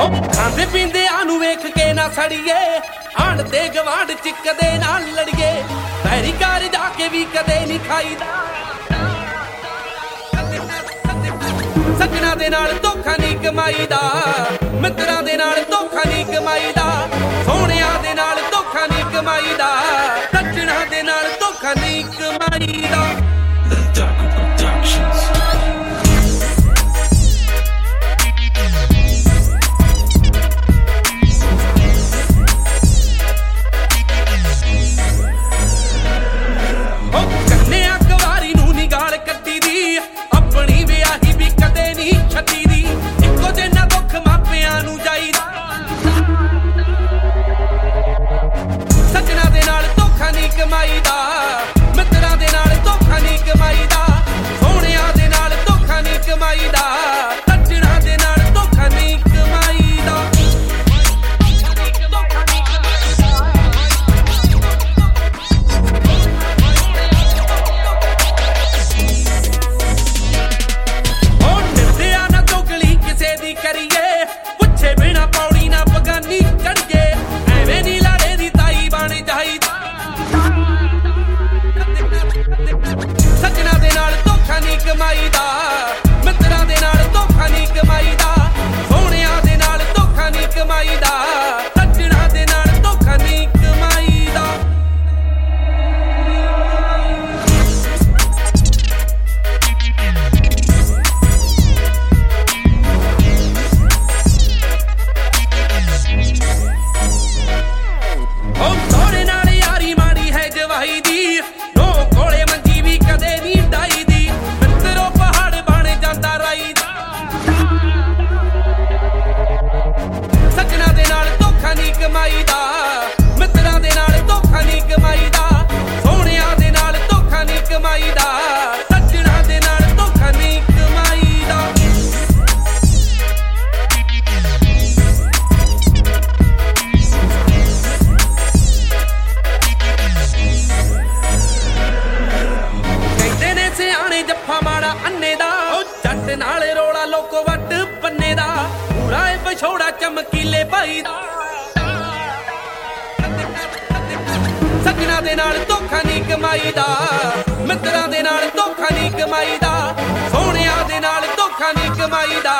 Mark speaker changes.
Speaker 1: ਖਾਂਦੇ ਪੀਂਦਿਆਂ ਨੂੰ ਵੇਖ ਕੇ ਨਾ ਸੜੀਏ ਆਣ ਤੇ ਗਵਾਂਢ ਚ ਕਦੇ ਲੜੀਏ, ਪੈਰੀ ਘਰ ਜਾ ਕੇ ਵੀ ਕਦੇ ਨਹੀਂ ਖਾਈਦਾ। ਸੱਜਣਾ ਦੇ ਨਾਲ ਧੋਖਾ ਨਹੀਂ ਕਮਾਈਦਾ, ਮਿੱਤਰਾਂ ਦੇ ਨਾਲ ਧੋਖਾ ਨਹੀਂ ਕਮਾਈਦਾ, ਸੋਹਣਿਆਂ ਦੇ ਨਾਲ ਧੋਖਾ ਨਹੀਂ ਕਮਾਈਦਾ, ਸੱਜਣਾ ਦੇ ਨਾਲ ਧੋਖਾ ਨਹੀਂ ਕਮਾਈਦਾ। ਕਮਾਈਦਾ ਸੱਜਣਾ ਦੇ ਨਾਲ ਧੋਖਾ ਨਹੀਂ ਕਮਾਈਦਾ, ਮਿੱਤਰਾਂ ਦੇ ਨਾਲ ਧੋਖਾ ਨਹੀਂ ਕਮਾਈਦਾ, ਸੋਹਣਿਆਂ ਦੇ ਨਾਲ ਧੋਖਾ ਨਹੀਂ ਕਮਾਈਦਾ, ਸੱਜਣਾ ਦੇ ਨਾਲ ਧੋਖਾ ਨਹੀਂ ਕਮਾਈਦਾ। ਕਹਿੰਦੇ ਨੇ ਸਿਆਣੇ ਜੱਫਾ ਮਾੜਾ ਅੰਨੇ ਦਾ, ਉਹ ਜੱਟ ਨਾਲ ਵਿਛੋੜਾ ਚਮਕੀਲੇ ਭਾਈ ਦਾ। ਸੱਜਣਾ ਦੇ ਨਾਲ ਧੋਖਾ ਨਹੀਂ ਕਮਾਈਦਾ ਮਿੱਤਰਾਂ ਦੇ ਨਾਲ ਧੋਖਾ ਨਹੀਂ ਕਮਾਈਦਾ ਸੋਹਣਿਆਂ ਦੇ ਨਾਲ ਧੋਖਾ ਨਹੀਂ ਕਮਾਈਦਾ